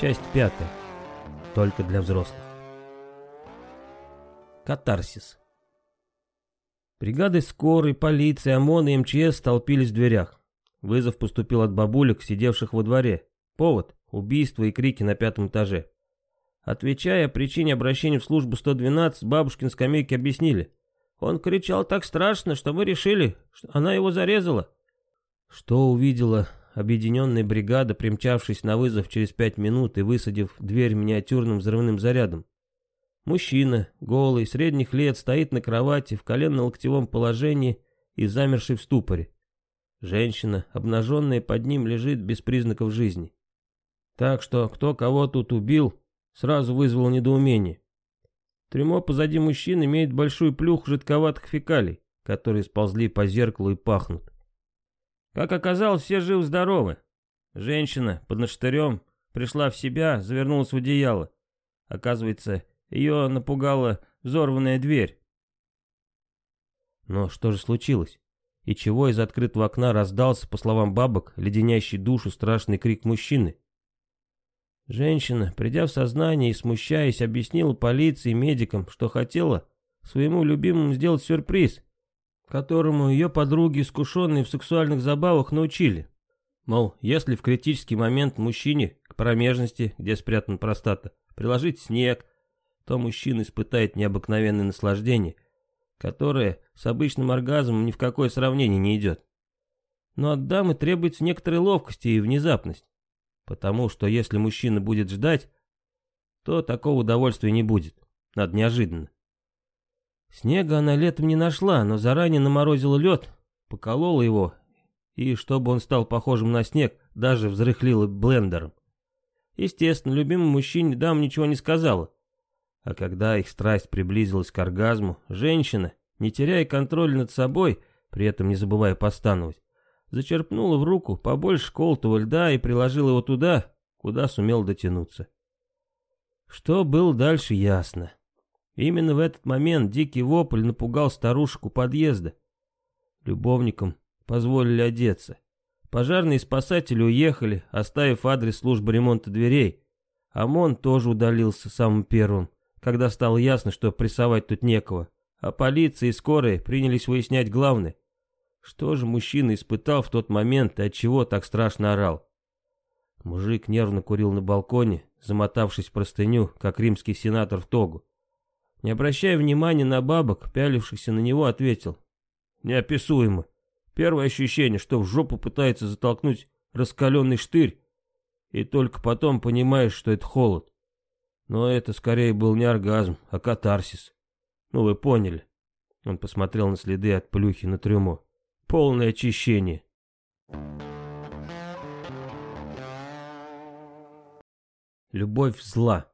Часть пятая. Только для взрослых. Катарсис. Бригады скорой, полиции, ОМОН и МЧС столпились в дверях. Вызов поступил от бабулек, сидевших во дворе. Повод – убийство и крики на пятом этаже. Отвечая о причине обращения в службу 112, бабушкин скамейки объяснили. Он кричал так страшно, что мы решили, что она его зарезала. Что увидела объединенная бригада, примчавшись на вызов через пять минут и высадив дверь миниатюрным взрывным зарядом. Мужчина, голый, средних лет, стоит на кровати в коленно-локтевом положении и замерший в ступоре. Женщина, обнаженная под ним, лежит без признаков жизни. Так что кто кого тут убил, сразу вызвало недоумение. Трюмо позади мужчин имеет большую плюху жидковатых фекалий, которые сползли по зеркалу и пахнут. Как оказалось, все живы-здоровы. Женщина под наштырем пришла в себя, завернулась в одеяло. Оказывается, ее напугала взорванная дверь. Но что же случилось? И чего из открытого окна раздался, по словам бабок, леденящий душу страшный крик мужчины? Женщина, придя в сознание и смущаясь, объяснила полиции и медикам, что хотела своему любимому сделать сюрприз, которому ее подруги, искушенные в сексуальных забавах, научили. Мол, если в критический момент мужчине к промежности, где спрятан простата, приложить снег, то мужчина испытает необыкновенное наслаждение, которое с обычным оргазмом ни в какое сравнение не идет. Но от дамы требуется некоторая ловкость и внезапность, потому что если мужчина будет ждать, то такого удовольствия не будет, надо неожиданно. Снега она летом не нашла, но заранее наморозила лед, поколола его, и чтобы он стал похожим на снег, даже взрыхлила блендером. Естественно, любимому мужчине дам ничего не сказала. А когда их страсть приблизилась к оргазму, женщина, не теряя контроля над собой, при этом не забывая постановать, зачерпнула в руку побольше колотого льда и приложила его туда, куда сумел дотянуться. Что было дальше, ясно. Именно в этот момент дикий вопль напугал старушек у подъезда. Любовникам позволили одеться. Пожарные спасатели уехали, оставив адрес службы ремонта дверей. ОМОН тоже удалился самым первым, когда стало ясно, что прессовать тут некого. А полиция и скорая принялись выяснять главное. Что же мужчина испытал в тот момент и от чего так страшно орал? Мужик нервно курил на балконе, замотавшись в простыню, как римский сенатор в тогу. Не обращая внимания на бабок, пялившихся на него, ответил. Неописуемо. Первое ощущение, что в жопу пытается затолкнуть раскаленный штырь, и только потом понимаешь, что это холод. Но это скорее был не оргазм, а катарсис. Ну вы поняли. Он посмотрел на следы от плюхи на трюмо. Полное очищение. Любовь зла.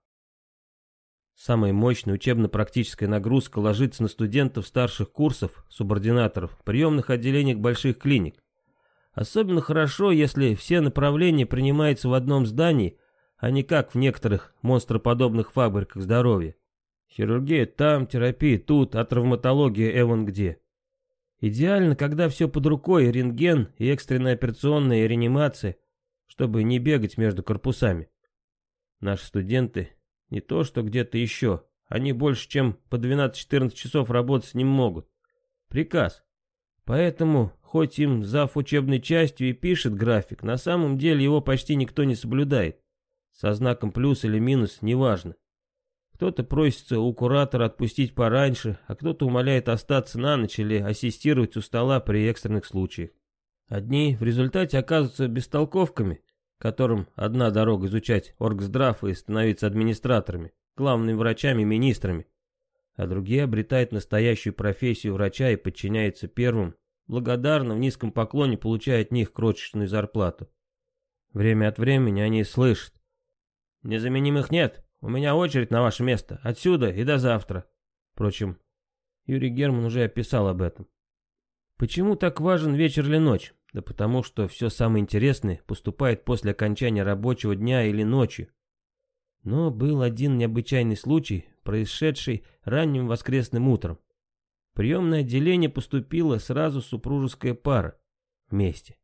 Самая мощная учебно-практическая нагрузка ложится на студентов старших курсов, субординаторов, приемных отделениях больших клиник. Особенно хорошо, если все направления принимаются в одном здании, а не как в некоторых монстроподобных фабриках здоровья. Хирургия там, терапия тут, а травматология эван где. Идеально, когда все под рукой, рентген и экстренная операционная реанимация, чтобы не бегать между корпусами. Наши студенты не то, что где-то еще. Они больше, чем по 12-14 часов работать не могут. Приказ. Поэтому, хоть им зав учебной частью и пишет график, на самом деле его почти никто не соблюдает. Со знаком плюс или минус, неважно. Кто-то просится у куратора отпустить пораньше, а кто-то умоляет остаться на ночь или ассистировать у стола при экстренных случаях. Одни в результате оказываются бестолковками, которым одна дорога изучать оргздрав и становиться администраторами, главными врачами и министрами, а другие обретают настоящую профессию врача и подчиняются первым, благодарно в низком поклоне получая от них крошечную зарплату. Время от времени они слышат. «Незаменимых нет, у меня очередь на ваше место, отсюда и до завтра». Впрочем, Юрий Герман уже описал об этом. Почему так важен вечер или ночь? Да потому что все самое интересное поступает после окончания рабочего дня или ночью. Но был один необычайный случай, происшедший ранним воскресным утром. В приемное отделение поступила сразу супружеская пара. Вместе.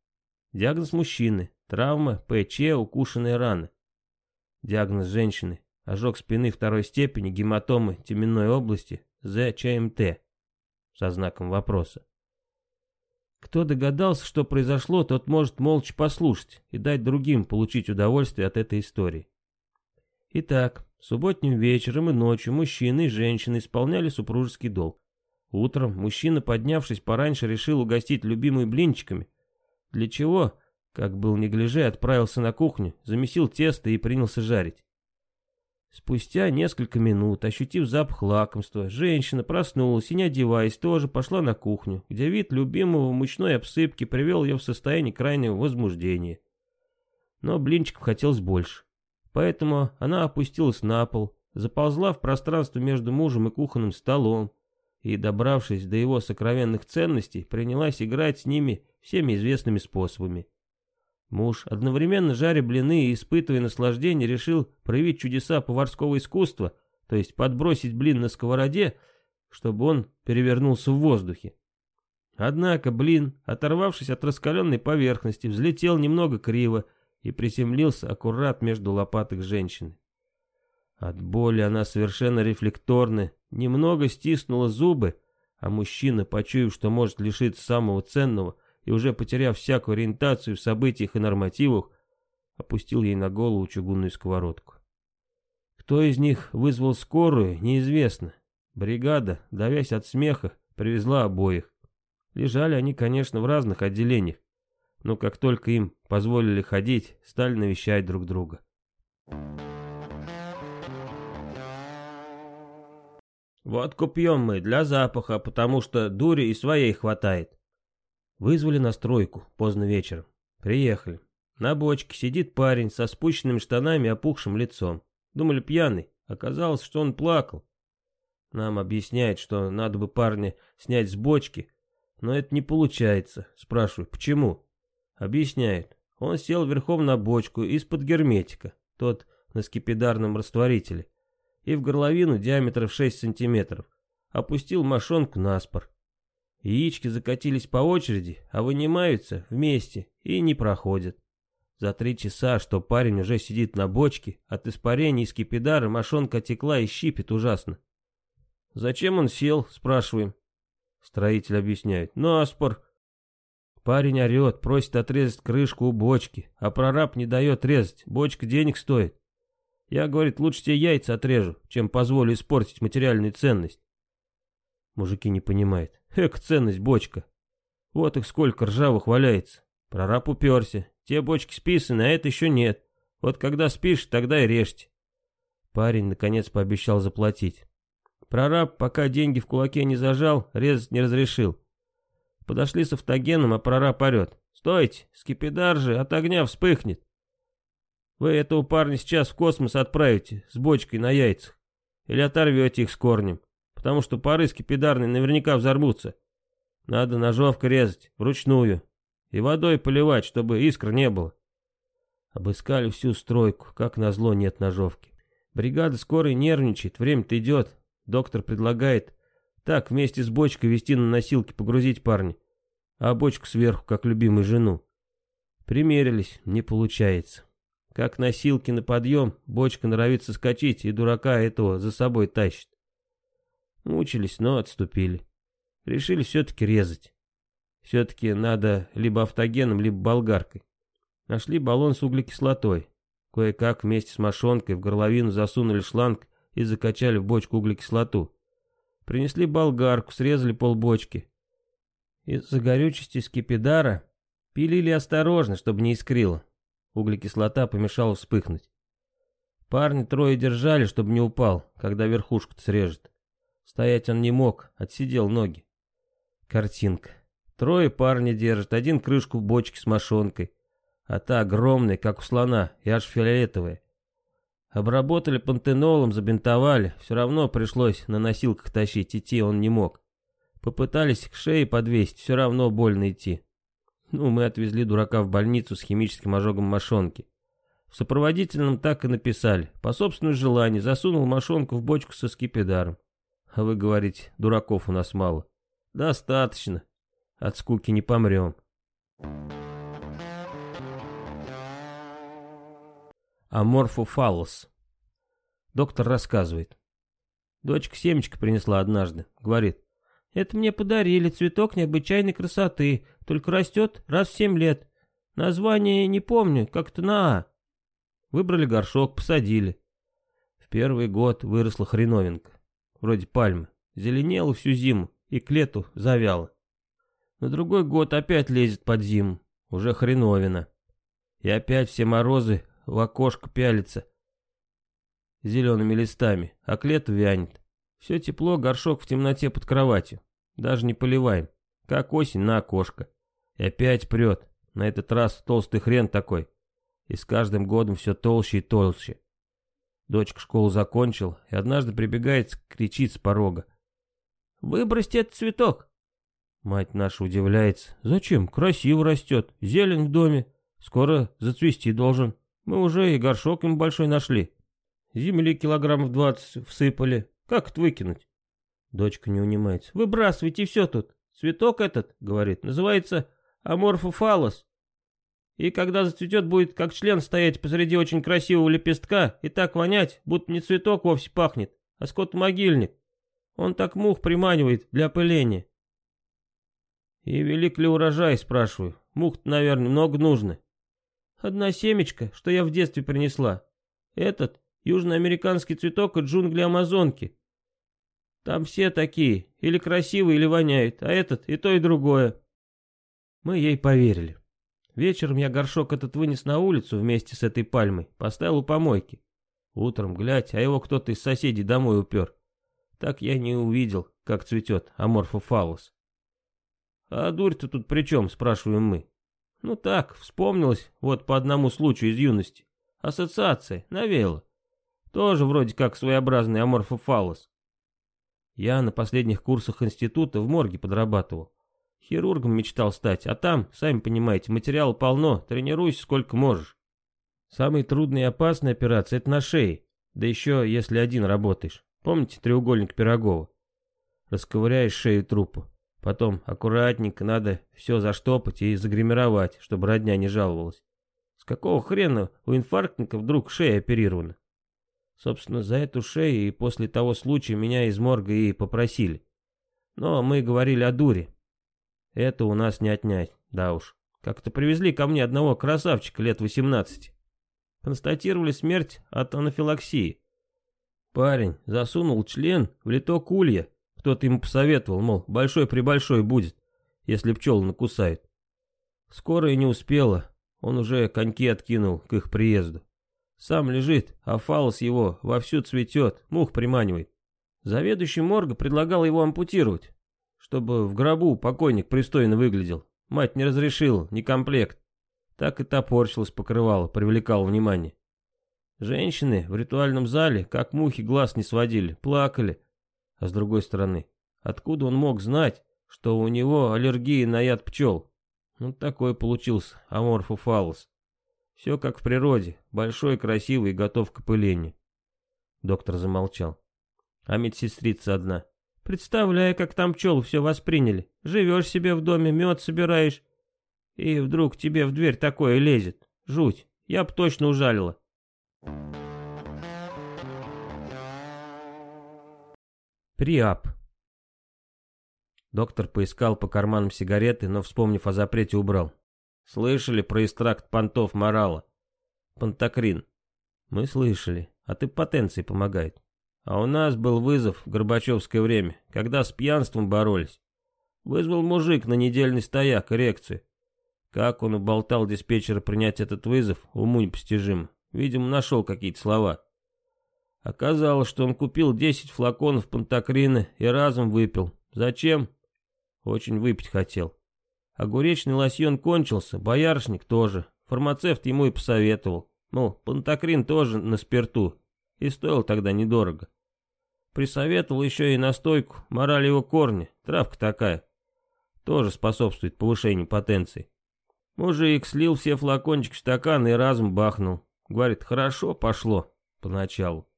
Диагноз мужчины. Травма, ПЧ, укушенная рана. Диагноз женщины. Ожог спины второй степени, гематомы теменной области, ЗЧМТ. Со знаком вопроса. Кто догадался, что произошло, тот может молча послушать и дать другим получить удовольствие от этой истории. Итак, субботним вечером и ночью мужчины и женщины исполняли супружеский долг. Утром мужчина, поднявшись пораньше, решил угостить любимой блинчиками. Для чего, как был неглиже, отправился на кухню, замесил тесто и принялся жарить. Спустя несколько минут, ощутив запах лакомства, женщина проснулась и, не одеваясь, тоже пошла на кухню, где вид любимого мучной обсыпки привел ее в состояние крайнего возбуждения. Но блинчиков хотелось больше. Поэтому она опустилась на пол, заползла в пространство между мужем и кухонным столом, и, добравшись до его сокровенных ценностей, принялась играть с ними всеми известными способами. Муж, одновременно жаря блины и испытывая наслаждение, решил проявить чудеса поварского искусства, то есть подбросить блин на сковороде, чтобы он перевернулся в воздухе. Однако блин, оторвавшись от раскаленной поверхности, взлетел немного криво и приземлился аккурат между лопаток женщины. От боли она совершенно рефлекторно, немного стиснула зубы, а мужчина, почуяв, что может лишиться самого ценного, и уже потеряв всякую ориентацию в событиях и нормативах, опустил ей на голову чугунную сковородку. Кто из них вызвал скорую, неизвестно. Бригада, давясь от смеха, привезла обоих. Лежали они, конечно, в разных отделениях, но как только им позволили ходить, стали навещать друг друга. «Водку пьем мы для запаха, потому что дури и своей хватает», Вызвали на стройку, поздно вечером. Приехали. На бочке сидит парень со спущенными штанами и опухшим лицом. Думали пьяный. Оказалось, что он плакал. Нам объясняет, что надо бы парня снять с бочки, но это не получается. Спрашиваю, почему? Объясняет. Он сел верхом на бочку из-под герметика, тот на скипидарном растворителе, и в горловину диаметром 6 сантиметров. Опустил мошонку на спор. Яички закатились по очереди, а вынимаются вместе и не проходят. За три часа, что парень уже сидит на бочке, от испарения из кипидара мошонка текла и щипит ужасно. «Зачем он сел?» — спрашиваем. Строитель объясняет. «Наспор». Парень орет, просит отрезать крышку у бочки, а прораб не дает резать, бочка денег стоит. Я, говорит, лучше тебе яйца отрежу, чем позволю испортить материальную ценность. Мужики не понимают. Эк, ценность бочка. Вот их сколько ржавых валяется. Прораб уперся. Те бочки списаны, а это еще нет. Вот когда спишь, тогда и режьте. Парень, наконец, пообещал заплатить. Прораб, пока деньги в кулаке не зажал, резать не разрешил. Подошли с автогеном, а прораб орет. «Стойте, скипидар же от огня вспыхнет. Вы этого парня сейчас в космос отправите с бочкой на яйцах. Или оторвете их с корнем потому что пары скипидарные наверняка взорвутся. Надо ножовкой резать, вручную, и водой поливать, чтобы искр не было. Обыскали всю стройку, как назло нет ножовки. Бригада скорой нервничает, время-то идет. Доктор предлагает так вместе с бочкой вести на носилки, погрузить парня, а бочку сверху, как любимую жену. Примерились, не получается. Как носилки на подъем, бочка норовится скачить, и дурака этого за собой тащит. Мучились, но отступили. Решили все-таки резать. Все-таки надо либо автогеном, либо болгаркой. Нашли баллон с углекислотой. Кое-как вместе с мошонкой в горловину засунули шланг и закачали в бочку углекислоту. Принесли болгарку, срезали полбочки. Из-за горючести скипидара пилили осторожно, чтобы не искрило. Углекислота помешала вспыхнуть. Парни трое держали, чтобы не упал, когда верхушку-то срежет. Стоять он не мог, отсидел ноги. Картинка. Трое парни держат, один крышку бочки с мошонкой, а та огромная, как у слона, и аж фиолетовая. Обработали пантенолом, забинтовали, все равно пришлось на носилках тащить, идти он не мог. Попытались к шее подвесить, все равно больно идти. Ну, мы отвезли дурака в больницу с химическим ожогом мошонки. В сопроводительном так и написали. По собственному желанию засунул мошонку в бочку со скипидаром. А вы говорите, дураков у нас мало. Достаточно. От скуки не помрем. аморфофаллос. Доктор рассказывает. Дочка семечко принесла однажды. Говорит, это мне подарили, цветок необычайной красоты, только растет раз в семь лет. Название не помню, как-то на «А». Выбрали горшок, посадили. В первый год выросла хреновинка, вроде пальмы. Зеленела всю зиму и к лету завяла. На другой год опять лезет под зиму, уже хреновина. И опять все морозы в окошко пялятся зелеными листами, а к лету вянет. Все тепло, горшок в темноте под кроватью. Даже не поливаем. Как осень на окошко. И опять прет. На этот раз толстый хрен такой. И с каждым годом все толще и толще. Дочка школу закончила и однажды прибегает, кричит с порога. «Выбросьте этот цветок!» Мать наша удивляется. «Зачем? Красиво растет. Зелень в доме. Скоро зацвести должен. Мы уже и горшок им большой нашли. Земли килограммов двадцать всыпали. Как это выкинуть?» Дочка не унимается. «Выбрасывайте все тут. Цветок этот, — говорит, — называется аморфофалос. И когда зацветет, будет как член стоять посреди очень красивого лепестка и так вонять, будто не цветок вовсе пахнет, а скот-могильник. Он так мух приманивает для опыления. И велик ли урожай, спрашиваю. Мух-то, наверное, много нужно. Одна семечка, что я в детстве принесла. Этот южноамериканский цветок от джунгли Амазонки. Там все такие, или красивые, или воняют, а этот и то, и другое. Мы ей поверили. Вечером я горшок этот вынес на улицу вместе с этой пальмой, поставил у помойки. Утром, глядь, а его кто-то из соседей домой упер. Так я не увидел, как цветет аморфофалус. «А дурь-то тут при чем?» — спрашиваем мы. «Ну так, вспомнилось, вот по одному случаю из юности. Ассоциация, навеяла. Тоже вроде как своеобразный аморфофалус. Я на последних курсах института в морге подрабатывал. Хирургом мечтал стать, а там, сами понимаете, материала полно, тренируйся сколько можешь. Самые трудные и опасные операции это на шее, да еще если один работаешь. Помните треугольник Пирогова? Расковыряешь шею трупа. Потом аккуратненько надо все заштопать и загримировать, чтобы родня не жаловалась. С какого хрена у инфарктника вдруг шея оперирована? Собственно, за эту шею и после того случая меня из морга и попросили. Но мы говорили о дуре. Это у нас не отнять, да уж. Как-то привезли ко мне одного красавчика лет 18. Констатировали смерть от анафилаксии. Парень засунул член в литок улья. Кто-то ему посоветовал, мол, большой-пребольшой будет, если пчелы накусают. Скоро и не успела, он уже коньки откинул к их приезду. Сам лежит, а фалос его вовсю цветет, мух приманивает. Заведующий морга предлагал его ампутировать, чтобы в гробу покойник пристойно выглядел. Мать не разрешила, не комплект. Так и топорщилась покрывала, привлекала внимание. Женщины в ритуальном зале, как мухи, глаз не сводили, плакали. А с другой стороны, откуда он мог знать, что у него аллергия на яд пчел? Ну, такой получился аморфофалос. Все как в природе, большой, красивый и готов к опылению. Доктор замолчал. А медсестрица одна. Представляю, как там пчелы все восприняли. Живешь себе в доме, мед собираешь. И вдруг тебе в дверь такое лезет. Жуть, я б точно ужалила. Приап. Доктор поискал по карманам сигареты, но, вспомнив о запрете, убрал. Слышали про экстракт понтов морала? Пантокрин. Мы слышали. А ты потенции помогает. А у нас был вызов в Горбачевское время, когда с пьянством боролись. Вызвал мужик на недельный стояк, эрекцию. Как он уболтал диспетчера принять этот вызов, уму непостижимо. Видимо, нашел какие-то слова. Оказалось, что он купил 10 флаконов пантокрина и разом выпил. Зачем? Очень выпить хотел. Огуречный лосьон кончился, боярышник тоже. Фармацевт ему и посоветовал. Ну, пантокрин тоже на спирту. И стоил тогда недорого. Присоветовал еще и настойку моралевого корня, травка такая. Тоже способствует повышению потенции. Мужик слил все флакончики в стакан и разом бахнул. Говорит, хорошо пошло поначалу.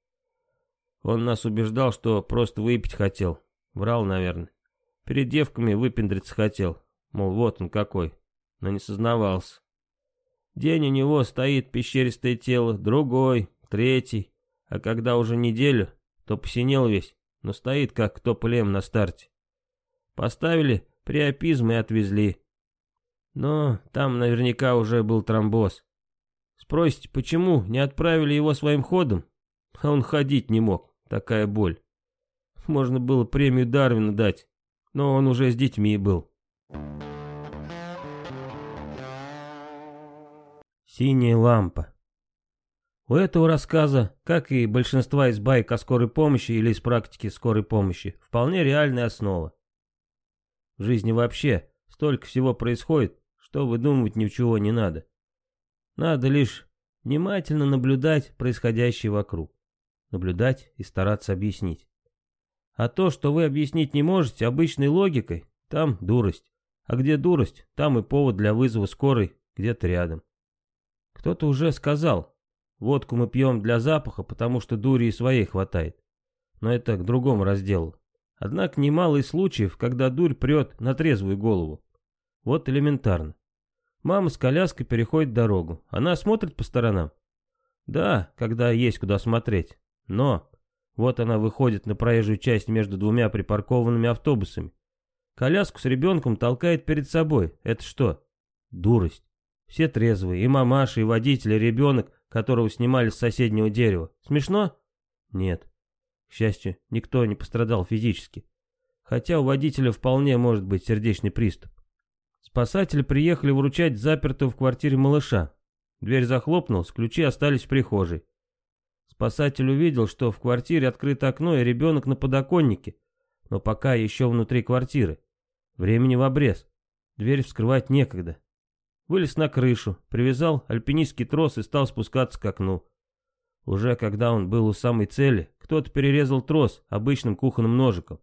Он нас убеждал, что просто выпить хотел. Врал, наверное. Перед девками выпендриться хотел. Мол, вот он какой. Но не сознавался. День у него стоит пещеристое тело, другой, третий, а когда уже неделю, то посинел весь, но стоит как кто плем на старте. Поставили приопизм и отвезли. Но там наверняка уже был тромбоз. Спросите, почему не отправили его своим ходом? А он ходить не мог, такая боль. Можно было премию Дарвина дать, но он уже с детьми был. Синяя лампа. У этого рассказа, как и большинства из байк о скорой помощи или из практики скорой помощи, вполне реальная основа. В жизни вообще столько всего происходит, что выдумывать ничего не надо. Надо лишь внимательно наблюдать происходящее вокруг. Наблюдать и стараться объяснить. А то, что вы объяснить не можете обычной логикой, там дурость. А где дурость, там и повод для вызова скорой где-то рядом. Кто-то уже сказал, водку мы пьем для запаха, потому что дури и своей хватает. Но это к другому разделу. Однако немало и случаев, когда дурь прет на трезвую голову. Вот элементарно. Мама с коляской переходит дорогу. Она смотрит по сторонам? Да, когда есть куда смотреть. Но вот она выходит на проезжую часть между двумя припаркованными автобусами. Коляску с ребенком толкает перед собой. Это что? Дурость. Все трезвые, и мамаша, и водитель, и ребенок, которого снимали с соседнего дерева. Смешно? Нет. К счастью, никто не пострадал физически. Хотя у водителя вполне может быть сердечный приступ. Спасатели приехали выручать запертого в квартире малыша. Дверь захлопнулась, ключи остались в прихожей. Спасатель увидел, что в квартире открыто окно и ребенок на подоконнике, но пока еще внутри квартиры. Времени в обрез. Дверь вскрывать некогда. Вылез на крышу, привязал альпинистский трос и стал спускаться к окну. Уже когда он был у самой цели, кто-то перерезал трос обычным кухонным ножиком.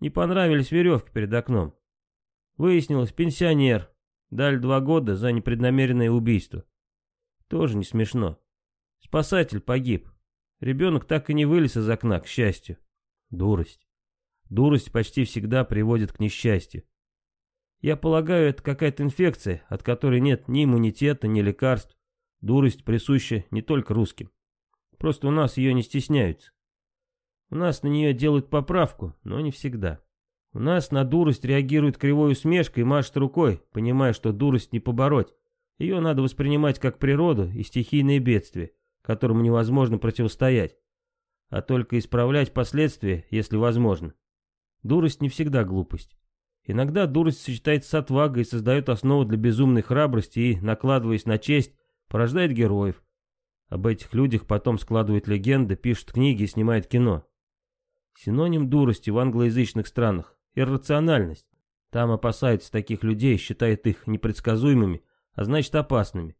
Не понравились веревки перед окном. Выяснилось, пенсионер. Дали два года за непреднамеренное убийство. Тоже не смешно. Спасатель погиб. Ребенок так и не вылез из окна, к счастью. Дурость. Дурость почти всегда приводит к несчастью. Я полагаю, это какая-то инфекция, от которой нет ни иммунитета, ни лекарств. Дурость присуща не только русским. Просто у нас ее не стесняются. У нас на нее делают поправку, но не всегда. У нас на дурость реагирует кривой усмешкой и машет рукой, понимая, что дурость не побороть. Ее надо воспринимать как природу и стихийные бедствия, которым невозможно противостоять, а только исправлять последствия, если возможно. Дурость не всегда глупость. Иногда дурость сочетается с отвагой и создает основу для безумной храбрости и, накладываясь на честь, порождает героев. Об этих людях потом складывают легенды, пишут книги и снимают кино. Синоним дурости в англоязычных странах – иррациональность. Там опасаются таких людей, считают их непредсказуемыми, а значит опасными.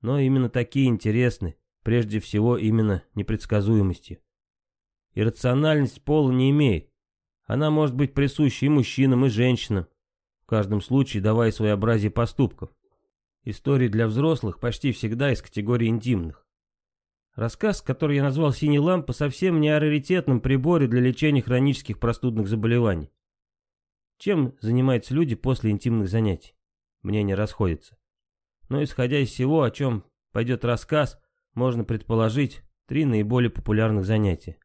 Но именно такие интересны, прежде всего именно непредсказуемостью. Иррациональность пола не имеет. Она может быть присуща и мужчинам, и женщинам, в каждом случае давая своеобразие поступков. Истории для взрослых почти всегда из категории интимных. Рассказ, который я назвал «Синей лампа», совсем не о раритетном приборе для лечения хронических простудных заболеваний. Чем занимаются люди после интимных занятий? Мнения расходятся. Но исходя из всего, о чем пойдет рассказ, можно предположить три наиболее популярных занятия.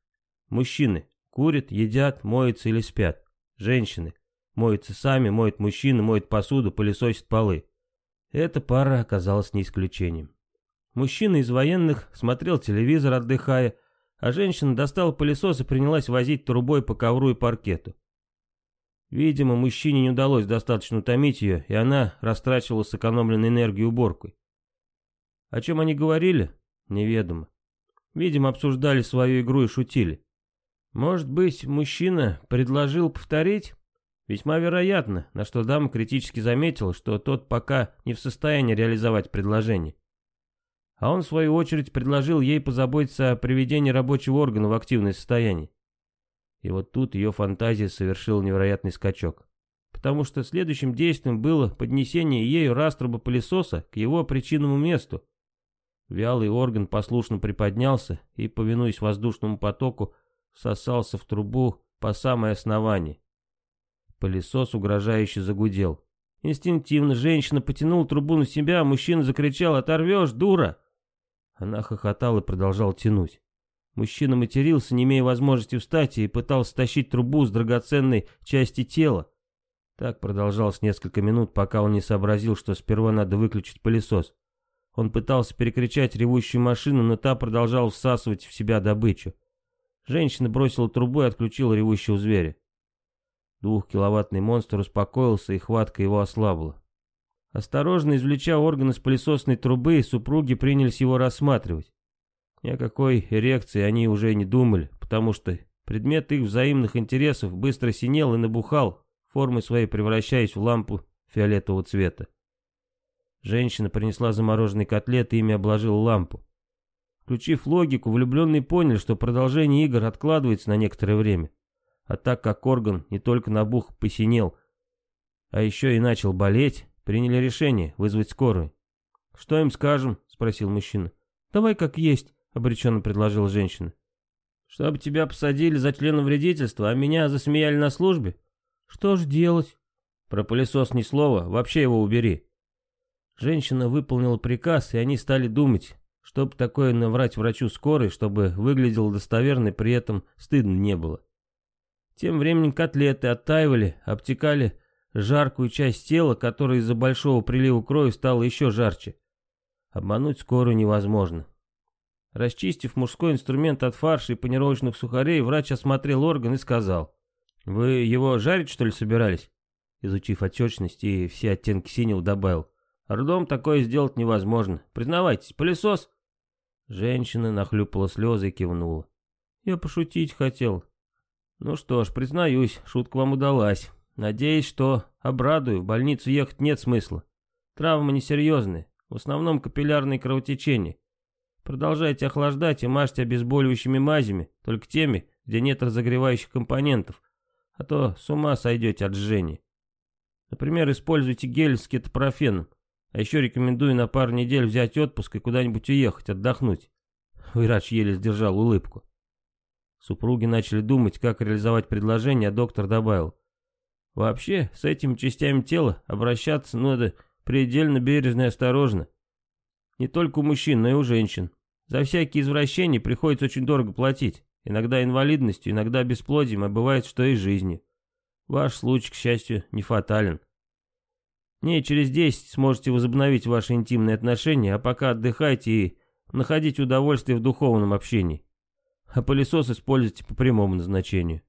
Мужчины курят, едят, моются или спят. Женщины моются сами, моют мужчины, моют посуду, пылесосят полы. Эта пара оказалась не исключением. Мужчина из военных смотрел телевизор, отдыхая, а женщина достала пылесос и принялась возить трубой по ковру и паркету. Видимо, мужчине не удалось достаточно утомить ее, и она растрачивала сэкономленную энергию уборкой. О чем они говорили? Неведомо. Видимо, обсуждали свою игру и шутили. Может быть, мужчина предложил повторить? Весьма вероятно, на что дама критически заметила, что тот пока не в состоянии реализовать предложение. А он, в свою очередь, предложил ей позаботиться о приведении рабочего органа в активное состояние. И вот тут ее фантазия совершила невероятный скачок. Потому что следующим действием было поднесение ею раструба пылесоса к его причинному месту, Вялый орган послушно приподнялся и, повинуясь воздушному потоку, всосался в трубу по самое основание. Пылесос угрожающе загудел. Инстинктивно женщина потянула трубу на себя, а мужчина закричал «Оторвешь, дура!». Она хохотала и продолжала тянуть. Мужчина матерился, не имея возможности встать, и пытался стащить трубу с драгоценной части тела. Так продолжалось несколько минут, пока он не сообразил, что сперва надо выключить пылесос. Он пытался перекричать ревущую машину, но та продолжала всасывать в себя добычу. Женщина бросила трубу и отключила ревущего зверя. Двухкиловаттный монстр успокоился, и хватка его ослабла. Осторожно извлеча орган из пылесосной трубы, супруги принялись его рассматривать. Ни о какой эрекции они уже не думали, потому что предмет их взаимных интересов быстро синел и набухал, формой своей превращаясь в лампу фиолетового цвета. Женщина принесла замороженный котлет и ими обложила лампу. Включив логику, влюбленные поняли, что продолжение игр откладывается на некоторое время. А так как орган не только набух посинел, а еще и начал болеть, приняли решение вызвать скорую. «Что им скажем?» — спросил мужчина. «Давай как есть», — обреченно предложила женщина. «Чтобы тебя посадили за членовредительство, а меня засмеяли на службе? Что ж делать?» «Про пылесос ни слова, вообще его убери». Женщина выполнила приказ, и они стали думать, чтобы такое наврать врачу скорой, чтобы выглядело достоверно и при этом стыдно не было. Тем временем котлеты оттаивали, обтекали жаркую часть тела, которая из-за большого прилива крови стала еще жарче. Обмануть скорую невозможно. Расчистив мужской инструмент от фарша и панировочных сухарей, врач осмотрел орган и сказал. «Вы его жарить, что ли, собирались?» Изучив отечность и все оттенки синего, добавил. Родом такое сделать невозможно. Признавайтесь, пылесос...» Женщина нахлюпала слезы и кивнула. «Я пошутить хотел». «Ну что ж, признаюсь, шутка вам удалась. Надеюсь, что обрадую, в больницу ехать нет смысла. Травмы несерьезные, в основном капиллярные кровотечения. Продолжайте охлаждать и мажьте обезболивающими мазями, только теми, где нет разогревающих компонентов, а то с ума сойдете от жжения. Например, используйте гель с кетопрофеном. А еще рекомендую на пару недель взять отпуск и куда-нибудь уехать, отдохнуть. Врач еле сдержал улыбку. Супруги начали думать, как реализовать предложение, а доктор добавил. Вообще, с этими частями тела обращаться надо предельно бережно и осторожно. Не только у мужчин, но и у женщин. За всякие извращения приходится очень дорого платить. Иногда инвалидностью, иногда бесплодием, а бывает, что и жизнью. Ваш случай, к счастью, не фатален. Дней через десять сможете возобновить ваши интимные отношения, а пока отдыхайте и находите удовольствие в духовном общении. А пылесос используйте по прямому назначению.